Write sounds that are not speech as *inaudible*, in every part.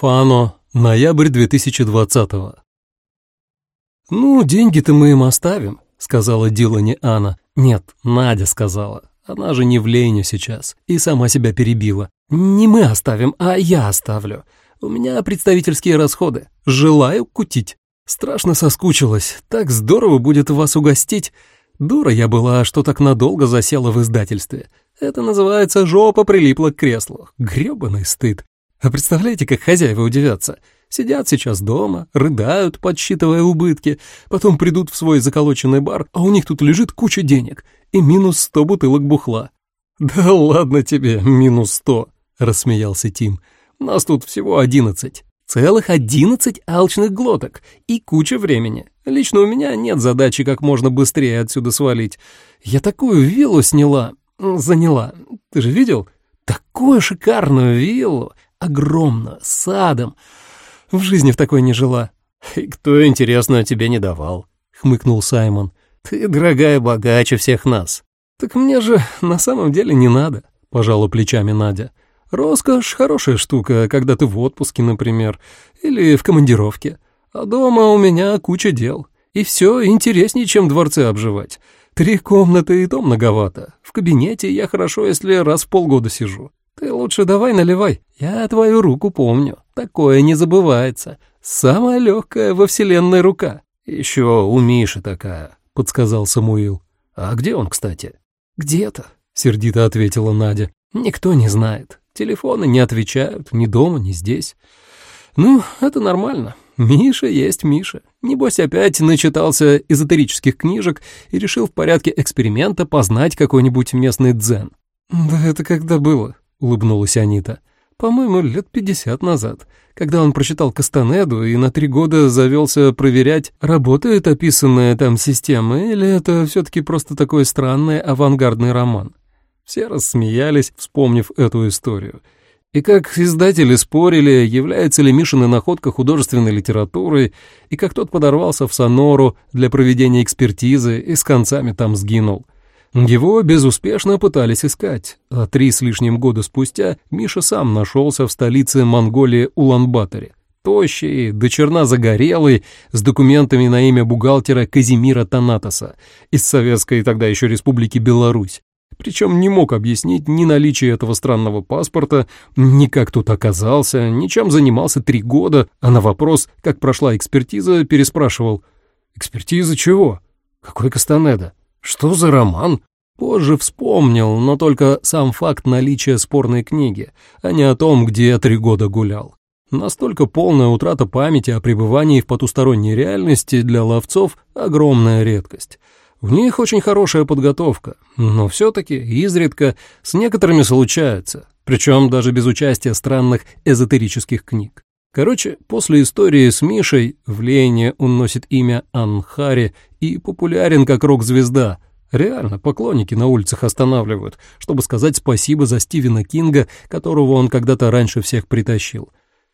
Фано, ноябрь 2020-го. «Ну, деньги-то мы им оставим», — сказала Дилани Анна. «Нет, Надя сказала. Она же не в лейне сейчас. И сама себя перебила. Не мы оставим, а я оставлю. У меня представительские расходы. Желаю кутить. Страшно соскучилась. Так здорово будет вас угостить. Дура я была, что так надолго засела в издательстве. Это называется «жопа прилипла к креслу». Грёбаный стыд. А представляете, как хозяева удивятся? Сидят сейчас дома, рыдают, подсчитывая убытки, потом придут в свой заколоченный бар, а у них тут лежит куча денег и минус сто бутылок бухла. «Да ладно тебе, минус сто», — рассмеялся Тим. «Нас тут всего одиннадцать». Целых одиннадцать алчных глоток и куча времени. Лично у меня нет задачи как можно быстрее отсюда свалить. Я такую виллу сняла, заняла. Ты же видел? Такую шикарную виллу, огромную, с садом. В жизни в такой не жила. И кто, интересно, тебе не давал? Хмыкнул Саймон. Ты, дорогая, богаче всех нас. Так мне же на самом деле не надо, пожала плечами Надя. Роскошь — хорошая штука, когда ты в отпуске, например, или в командировке. А дома у меня куча дел. И все интереснее, чем дворцы обживать. Три комнаты и то многовато. В кабинете я хорошо, если раз в полгода сижу. Ты лучше давай наливай. Я твою руку помню. Такое не забывается. Самая легкая во вселенной рука. Еще у Миши такая, подсказал Самуил. А где он, кстати? Где-то, сердито ответила Надя. Никто не знает. Телефоны не отвечают, ни дома, ни здесь. Ну, это нормально. Миша есть Миша. Небось, опять начитался эзотерических книжек и решил в порядке эксперимента познать какой-нибудь местный дзен. «Да это когда было?» — улыбнулась Анита. «По-моему, лет пятьдесят назад, когда он прочитал Кастанеду и на три года завелся проверять, работает описанная там система или это все-таки просто такой странный авангардный роман. Все рассмеялись, вспомнив эту историю. И как издатели спорили, является ли Мишина находка художественной литературой, и как тот подорвался в Сонору для проведения экспертизы и с концами там сгинул. Его безуспешно пытались искать, а три с лишним года спустя Миша сам нашелся в столице Монголии Улан-Баторе. Тощий, до черна загорелый, с документами на имя бухгалтера Казимира Танатоса из Советской тогда еще Республики Беларусь причем не мог объяснить ни наличие этого странного паспорта, ни как тут оказался, ни чем занимался три года, а на вопрос, как прошла экспертиза, переспрашивал «Экспертиза чего? Какой Кастанеда? Что за роман?» Позже вспомнил, но только сам факт наличия спорной книги, а не о том, где три года гулял. Настолько полная утрата памяти о пребывании в потусторонней реальности для ловцов — огромная редкость. У них очень хорошая подготовка, но все-таки изредка с некоторыми случается, причем даже без участия странных эзотерических книг. Короче, после истории с Мишей в Лене он носит имя Анхари и популярен как рок-звезда. Реально, поклонники на улицах останавливают, чтобы сказать спасибо за Стивена Кинга, которого он когда-то раньше всех притащил.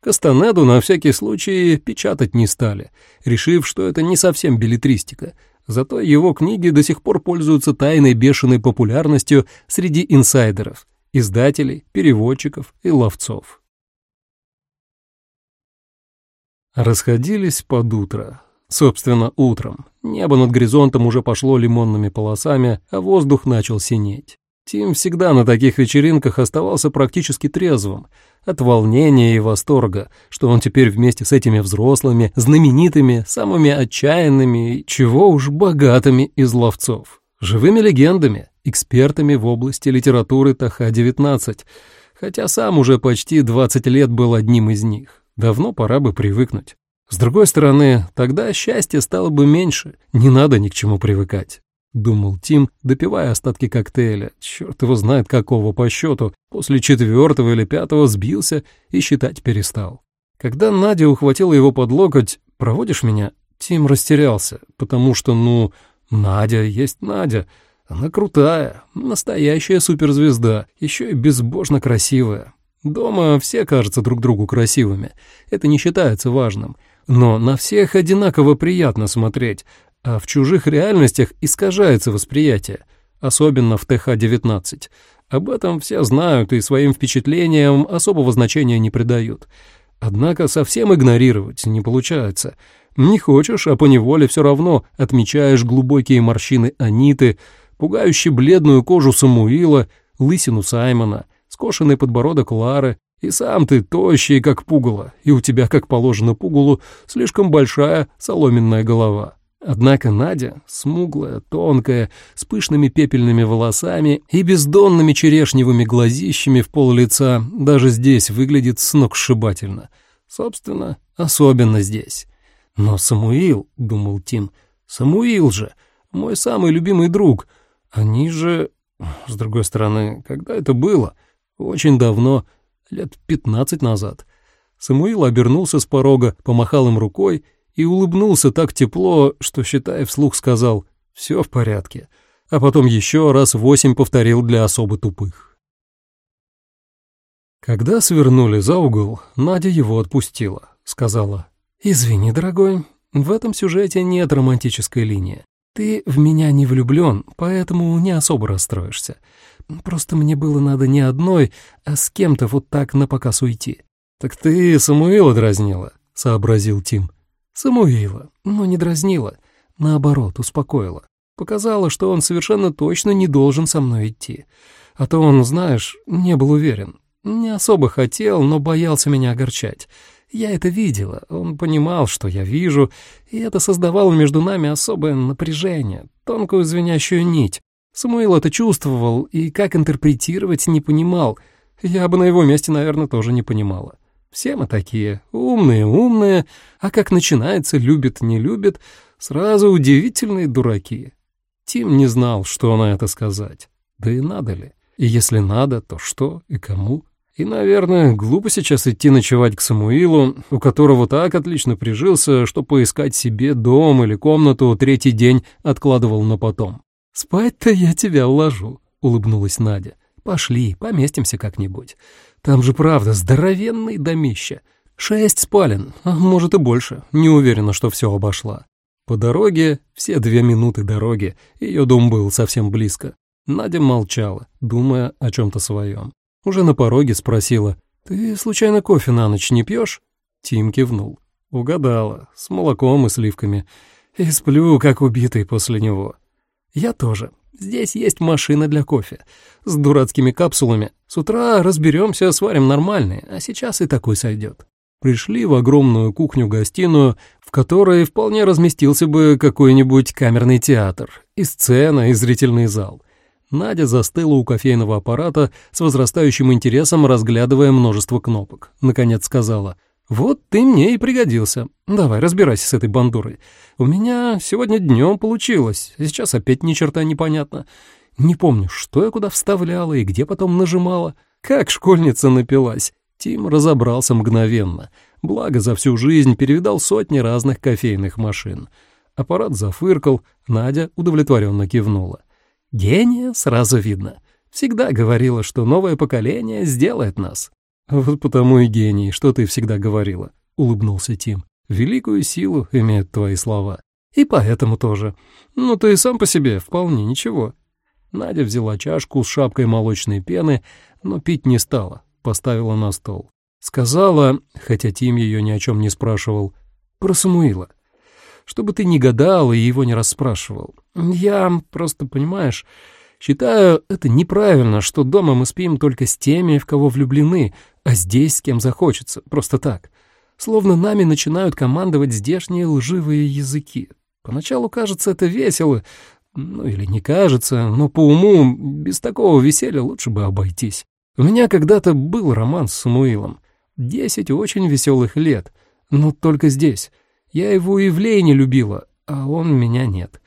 Кастанеду на всякий случай печатать не стали, решив, что это не совсем билетристика — Зато его книги до сих пор пользуются тайной бешеной популярностью среди инсайдеров, издателей, переводчиков и ловцов. Расходились под утро. Собственно, утром. Небо над горизонтом уже пошло лимонными полосами, а воздух начал синеть. Тим всегда на таких вечеринках оставался практически трезвым, от волнения и восторга, что он теперь вместе с этими взрослыми, знаменитыми, самыми отчаянными и чего уж богатыми из ловцов. Живыми легендами, экспертами в области литературы Таха-19, хотя сам уже почти 20 лет был одним из них. Давно пора бы привыкнуть. С другой стороны, тогда счастья стало бы меньше, не надо ни к чему привыкать. — думал Тим, допивая остатки коктейля. Черт его знает, какого по счету. После четвертого или пятого сбился и считать перестал. Когда Надя ухватила его под локоть «Проводишь меня?» Тим растерялся, потому что, ну, Надя есть Надя. Она крутая, настоящая суперзвезда, еще и безбожно красивая. Дома все кажутся друг другу красивыми. Это не считается важным. Но на всех одинаково приятно смотреть, а в чужих реальностях искажается восприятие, особенно в ТХ-19. Об этом все знают и своим впечатлениям особого значения не придают. Однако совсем игнорировать не получается. Не хочешь, а поневоле все равно отмечаешь глубокие морщины Аниты, пугающие бледную кожу Самуила, лысину Саймона, скошенный подбородок Лары, и сам ты тощий, как пугало, и у тебя, как положено пугалу, слишком большая соломенная голова. Однако Надя, смуглая, тонкая, с пышными пепельными волосами и бездонными черешневыми глазищами в пол лица, даже здесь выглядит сногсшибательно. Собственно, особенно здесь. Но Самуил, — думал Тим, — Самуил же, мой самый любимый друг. Они же... С другой стороны, когда это было? Очень давно, лет пятнадцать назад. Самуил обернулся с порога, помахал им рукой и улыбнулся так тепло, что, считая вслух, сказал «все в порядке», а потом еще раз восемь повторил для особо тупых. Когда свернули за угол, Надя его отпустила, сказала «Извини, дорогой, в этом сюжете нет романтической линии. Ты в меня не влюблен, поэтому не особо расстроишься. Просто мне было надо не одной, а с кем-то вот так напоказ уйти». «Так ты Самуила дразнила», — сообразил Тим. Самуила, но не дразнила, наоборот, успокоила. Показала, что он совершенно точно не должен со мной идти. А то он, знаешь, не был уверен. Не особо хотел, но боялся меня огорчать. Я это видела, он понимал, что я вижу, и это создавало между нами особое напряжение, тонкую звенящую нить. Самуил это чувствовал и как интерпретировать не понимал. Я бы на его месте, наверное, тоже не понимала. Все мы такие, умные, умные, а как начинается любит, не любит, сразу удивительные дураки. Тим не знал, что на это сказать. Да и надо ли? И если надо, то что и кому? И, наверное, глупо сейчас идти ночевать к Самуилу, у которого так отлично прижился, что поискать себе дом или комнату третий день откладывал на потом. «Спать-то я тебя уложу», — улыбнулась Надя. «Пошли, поместимся как-нибудь. Там же, правда, здоровенный домище. Шесть спален, а может и больше. Не уверена, что все обошла. По дороге, все две минуты дороги, ее дом был совсем близко. Надя молчала, думая о чем-то своем. Уже на пороге спросила, «Ты, случайно, кофе на ночь не пьешь?» Тим кивнул. Угадала, с молоком и сливками. И сплю, как убитый после него. Я тоже. Здесь есть машина для кофе. С дурацкими капсулами. С утра разберемся, сварим нормальные, а сейчас и такой сойдет. Пришли в огромную кухню-гостиную, в которой вполне разместился бы какой-нибудь камерный театр, и сцена, и зрительный зал. Надя застыла у кофейного аппарата с возрастающим интересом, разглядывая множество кнопок. Наконец сказала — «Вот ты мне и пригодился. Давай, разбирайся с этой бандурой. У меня сегодня днем получилось, сейчас опять ни черта непонятно. Не помню, что я куда вставляла и где потом нажимала. Как школьница напилась». Тим разобрался мгновенно. Благо, за всю жизнь перевидал сотни разных кофейных машин. Аппарат зафыркал, Надя удовлетворенно кивнула. «Гения сразу видно. Всегда говорила, что новое поколение сделает нас». «Вот потому и гений, что ты всегда говорила», — улыбнулся Тим. «Великую силу имеют твои слова. И поэтому тоже. Ну, ты сам по себе вполне ничего». Надя взяла чашку с шапкой молочной пены, но пить не стала, поставила на стол. Сказала, хотя Тим ее ни о чем не спрашивал, про Самуила. Чтобы ты не гадал и его не расспрашивал. Я просто, понимаешь, считаю это неправильно, что дома мы спим только с теми, в кого влюблены, а здесь с кем захочется, просто так. Словно нами начинают командовать здешние лживые языки. Поначалу кажется это весело, ну или не кажется, но по уму без такого веселья лучше бы обойтись. У меня когда-то был роман с Самуилом. Десять очень веселых лет, но только здесь. Я его и в Лейне любила, а он меня нет.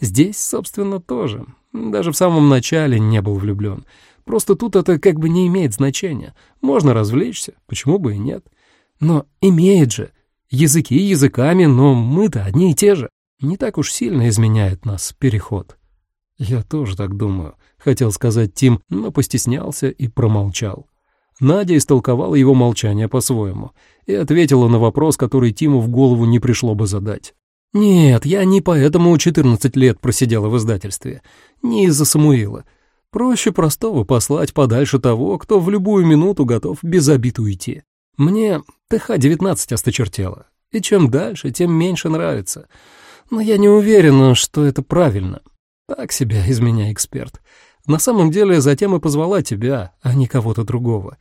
Здесь, собственно, тоже. Даже в самом начале не был влюблен. Просто тут это как бы не имеет значения. Можно развлечься, почему бы и нет. Но имеет же. Языки языками, но мы-то одни и те же. Не так уж сильно изменяет нас переход. Я тоже так думаю, хотел сказать Тим, но постеснялся и промолчал. Надя истолковала его молчание по-своему и ответила на вопрос, который Тиму в голову не пришло бы задать. «Нет, я не поэтому 14 лет просидела в издательстве. Не из-за Самуила. Проще простого послать подальше того, кто в любую минуту готов без обид уйти. Мне ТХ-19 осточертело, и чем дальше, тем меньше нравится. Но я не уверена, что это правильно. Так себя из меня эксперт. На самом деле затем и позвала тебя, а не кого-то другого.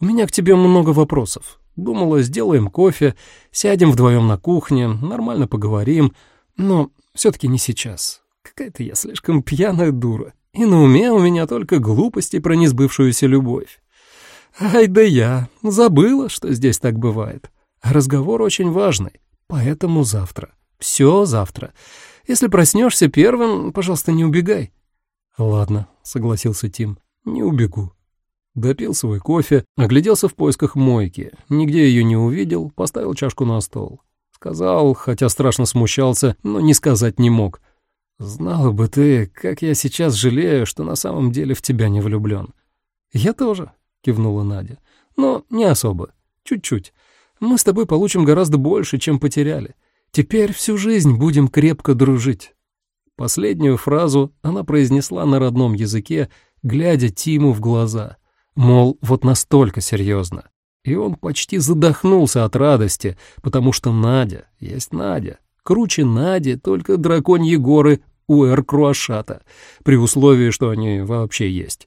У меня к тебе много вопросов. Думала, сделаем кофе, сядем вдвоем на кухне, нормально поговорим, но все-таки не сейчас. Какая-то я слишком пьяная дура. И на уме у меня только глупости про несбывшуюся любовь. Ай да я, забыла, что здесь так бывает. Разговор очень важный, поэтому завтра. Все завтра. Если проснешься первым, пожалуйста, не убегай. Ладно, согласился Тим, не убегу. Допил свой кофе, огляделся в поисках мойки, нигде ее не увидел, поставил чашку на стол. Сказал, хотя страшно смущался, но не сказать не мог. «Знала бы ты, как я сейчас жалею, что на самом деле в тебя не влюблен. «Я тоже», — кивнула Надя. «Но не особо. Чуть-чуть. Мы с тобой получим гораздо больше, чем потеряли. Теперь всю жизнь будем крепко дружить». Последнюю фразу она произнесла на родном языке, глядя Тиму в глаза. Мол, вот настолько серьезно. И он почти задохнулся от радости, потому что Надя есть Надя. Круче Нади, только драконьи горы у Эр-Круашата, при условии, что они вообще есть.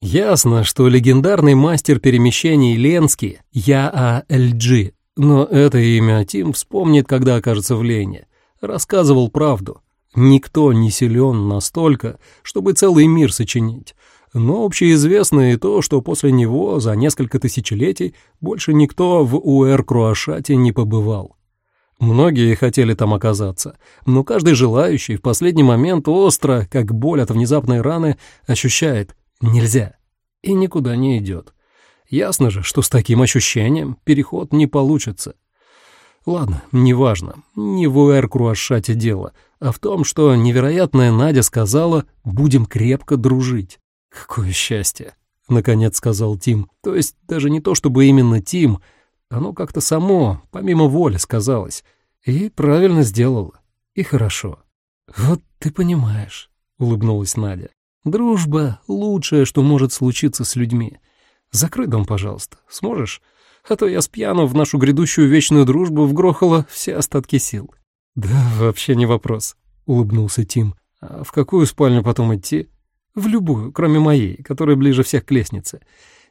Ясно, что легендарный мастер перемещений Ленский Я-А-Л-Джи, но это имя Тим вспомнит, когда окажется в Лене, рассказывал правду. Никто не силен настолько, чтобы целый мир сочинить. Но общеизвестно и то, что после него за несколько тысячелетий больше никто в Уэр-Круашате не побывал. Многие хотели там оказаться, но каждый желающий в последний момент остро, как боль от внезапной раны, ощущает «нельзя» и никуда не идет. Ясно же, что с таким ощущением переход не получится. Ладно, неважно, не в Уэр-Круашате дело, а в том, что невероятная Надя сказала «будем крепко дружить». Какое счастье! — наконец сказал Тим. То есть даже не то, чтобы именно Тим, оно как-то само, помимо воли, сказалось. И правильно сделала. И хорошо. «Вот ты понимаешь», — улыбнулась Надя. «Дружба — лучшее, что может случиться с людьми. Закрой дом, пожалуйста. Сможешь? А то я с пьяну в нашу грядущую вечную дружбу вгрохала все остатки сил». «Да, вообще не вопрос», — улыбнулся Тим. «А в какую спальню потом идти?» «В любую, кроме моей, которая ближе всех к лестнице.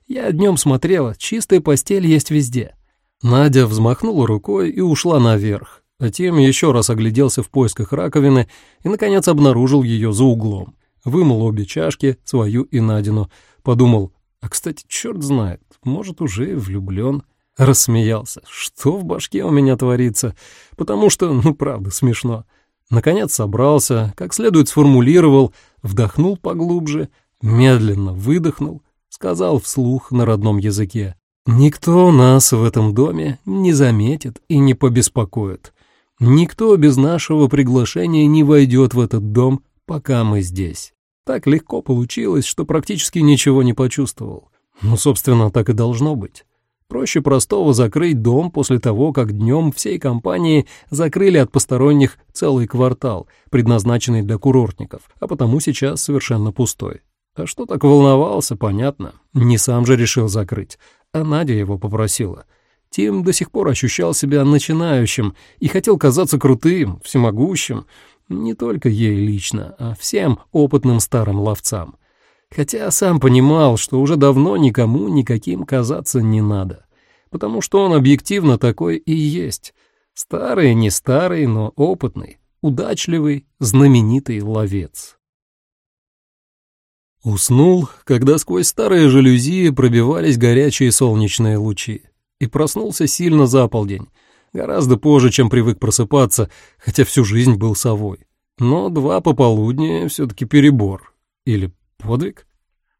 Я днем смотрела, чистая постель есть везде». Надя взмахнула рукой и ушла наверх, а Тим еще раз огляделся в поисках раковины и, наконец, обнаружил ее за углом. Вымыл обе чашки, свою и Надину. Подумал, а, кстати, черт знает, может, уже влюблен. Рассмеялся. Что в башке у меня творится? Потому что, ну, правда, смешно. Наконец собрался, как следует сформулировал, вдохнул поглубже, медленно выдохнул, сказал вслух на родном языке. Никто нас в этом доме не заметит и не побеспокоит. Никто без нашего приглашения не войдет в этот дом, пока мы здесь. Так легко получилось, что практически ничего не почувствовал. Ну, собственно, так и должно быть. Проще простого закрыть дом после того, как днем всей компании закрыли от посторонних целый квартал, предназначенный для курортников, а потому сейчас совершенно пустой. А что так волновался, понятно. Не сам же решил закрыть, а Надя его попросила. Тим до сих пор ощущал себя начинающим и хотел казаться крутым, всемогущим, не только ей лично, а всем опытным старым ловцам. Хотя сам понимал, что уже давно никому никаким казаться не надо, потому что он объективно такой и есть. Старый, не старый, но опытный, удачливый, знаменитый ловец. Уснул, когда сквозь старые жалюзи пробивались горячие солнечные лучи, и проснулся сильно за полдень, гораздо позже, чем привык просыпаться, хотя всю жизнь был совой. Но два пополудни все-таки перебор. Или подвиг?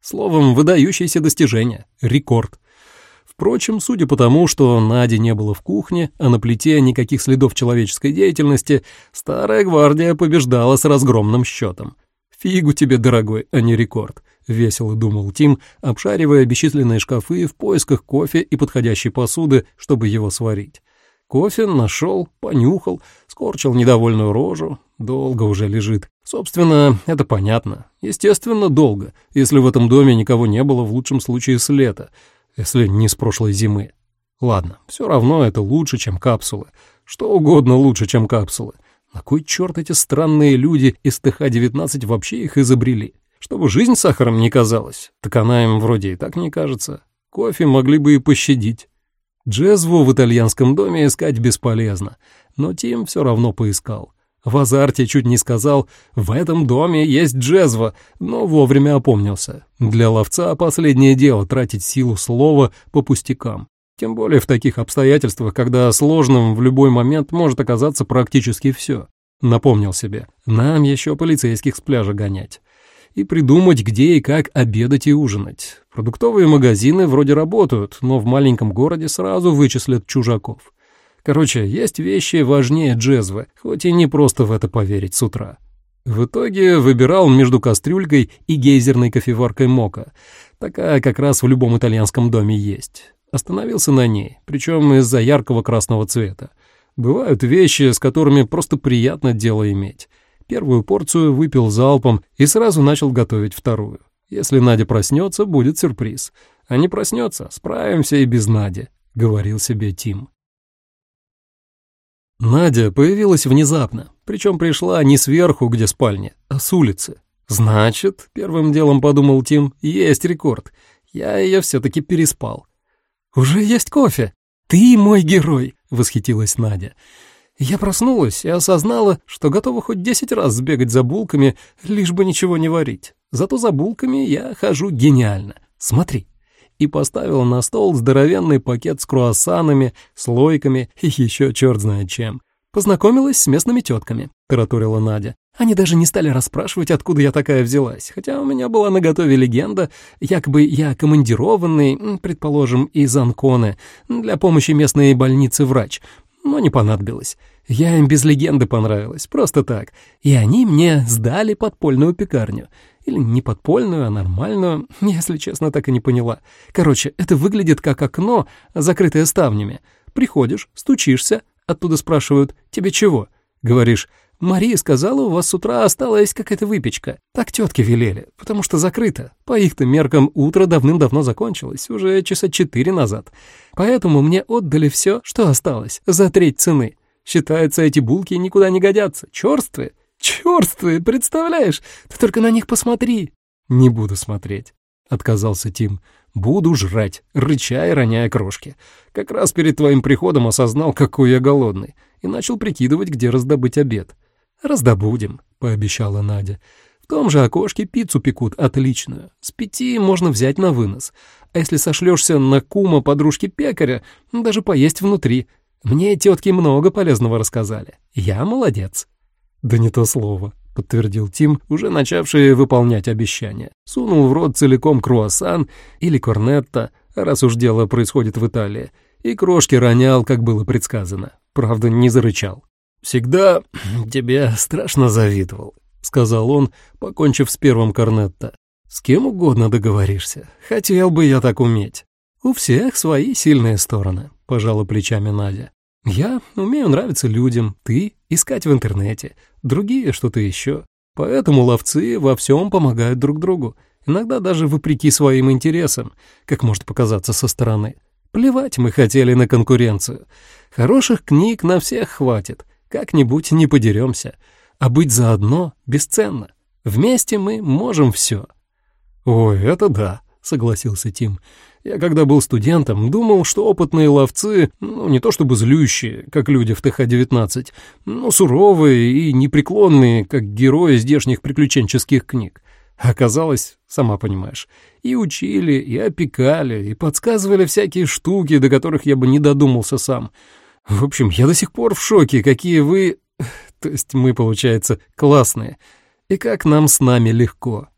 Словом, выдающееся достижение, рекорд. Впрочем, судя по тому, что Нади не было в кухне, а на плите никаких следов человеческой деятельности, старая гвардия побеждала с разгромным счетом. «Фигу тебе, дорогой, а не рекорд», — весело думал Тим, обшаривая бесчисленные шкафы в поисках кофе и подходящей посуды, чтобы его сварить. Кофе нашел, понюхал, скорчил недовольную рожу. Долго уже лежит. Собственно, это понятно. Естественно, долго, если в этом доме никого не было в лучшем случае с лета, если не с прошлой зимы. Ладно, все равно это лучше, чем капсулы. Что угодно лучше, чем капсулы. На кой черт эти странные люди из ТХ-19 вообще их изобрели? Чтобы жизнь сахаром не казалась. Так она им вроде и так не кажется. Кофе могли бы и пощадить. Джезву в итальянском доме искать бесполезно, но Тим все равно поискал. В азарте чуть не сказал «в этом доме есть джезва», но вовремя опомнился. Для ловца последнее дело тратить силу слова по пустякам. Тем более в таких обстоятельствах, когда сложным в любой момент может оказаться практически все. Напомнил себе, нам еще полицейских с пляжа гонять. И придумать, где и как обедать и ужинать. Продуктовые магазины вроде работают, но в маленьком городе сразу вычислят чужаков. Короче, есть вещи важнее джезвы, хоть и не просто в это поверить с утра. В итоге выбирал между кастрюлькой и гейзерной кофеваркой мока. Такая как раз в любом итальянском доме есть. Остановился на ней, причем из-за яркого красного цвета. Бывают вещи, с которыми просто приятно дело иметь. Первую порцию выпил залпом и сразу начал готовить вторую. Если Надя проснется, будет сюрприз. А не проснется, справимся и без Нади, — говорил себе Тим. Надя появилась внезапно, причем пришла не сверху, где спальня, а с улицы. Значит, первым делом подумал Тим, есть рекорд. Я ее все-таки переспал. «Уже есть кофе! Ты мой герой!» — восхитилась Надя. Я проснулась и осознала, что готова хоть десять раз сбегать за булками, лишь бы ничего не варить. Зато за булками я хожу гениально. Смотри. И поставила на стол здоровенный пакет с круассанами, слойками и еще черт знает чем. Познакомилась с местными тетками, тараторила Надя. Они даже не стали расспрашивать, откуда я такая взялась, хотя у меня была наготове легенда, якобы я командированный, предположим, из Анконы, для помощи местной больницы врач, но не понадобилось. Я им без легенды понравилась, просто так. И они мне сдали подпольную пекарню. Или не подпольную, а нормальную, *laughs* если честно, так и не поняла. Короче, это выглядит как окно, закрытое ставнями. Приходишь, стучишься, оттуда спрашивают «тебе чего?» Говоришь Мария сказала, у вас с утра осталась какая-то выпечка. Так тетки велели, потому что закрыто. По их-то меркам утро давным-давно закончилось, уже часа четыре назад. Поэтому мне отдали все, что осталось, за треть цены. Считается, эти булки никуда не годятся. Черствые. Черствые, представляешь? Ты только на них посмотри. Не буду смотреть, отказался Тим. Буду жрать, рыча и роняя крошки. Как раз перед твоим приходом осознал, какой я голодный, и начал прикидывать, где раздобыть обед. «Раздобудем», — пообещала Надя. «В том же окошке пиццу пекут отличную. С пяти можно взять на вынос. А если сошлешься на кума подружки пекаря, даже поесть внутри. Мне тетки много полезного рассказали. Я молодец». «Да не то слово», — подтвердил Тим, уже начавший выполнять обещания. Сунул в рот целиком круассан или корнетто, раз уж дело происходит в Италии, и крошки ронял, как было предсказано. Правда, не зарычал. «Всегда *clears throat* тебе страшно завидовал», — сказал он, покончив с первым корнетто. «С кем угодно договоришься. Хотел бы я так уметь. У всех свои сильные стороны», — пожала плечами Надя. «Я умею нравиться людям, ты — искать в интернете, другие — что-то еще. Поэтому ловцы во всем помогают друг другу, иногда даже вопреки своим интересам, как может показаться со стороны. Плевать мы хотели на конкуренцию. Хороших книг на всех хватит» как-нибудь не подеремся. А быть заодно бесценно. Вместе мы можем все. «Ой, это да», — согласился Тим. «Я, когда был студентом, думал, что опытные ловцы, ну, не то чтобы злющие, как люди в ТХ-19, но суровые и непреклонные, как герои здешних приключенческих книг. Оказалось, сама понимаешь, и учили, и опекали, и подсказывали всякие штуки, до которых я бы не додумался сам». В общем, я до сих пор в шоке, какие вы... *laughs* То есть мы, получается, классные. И как нам с нами легко.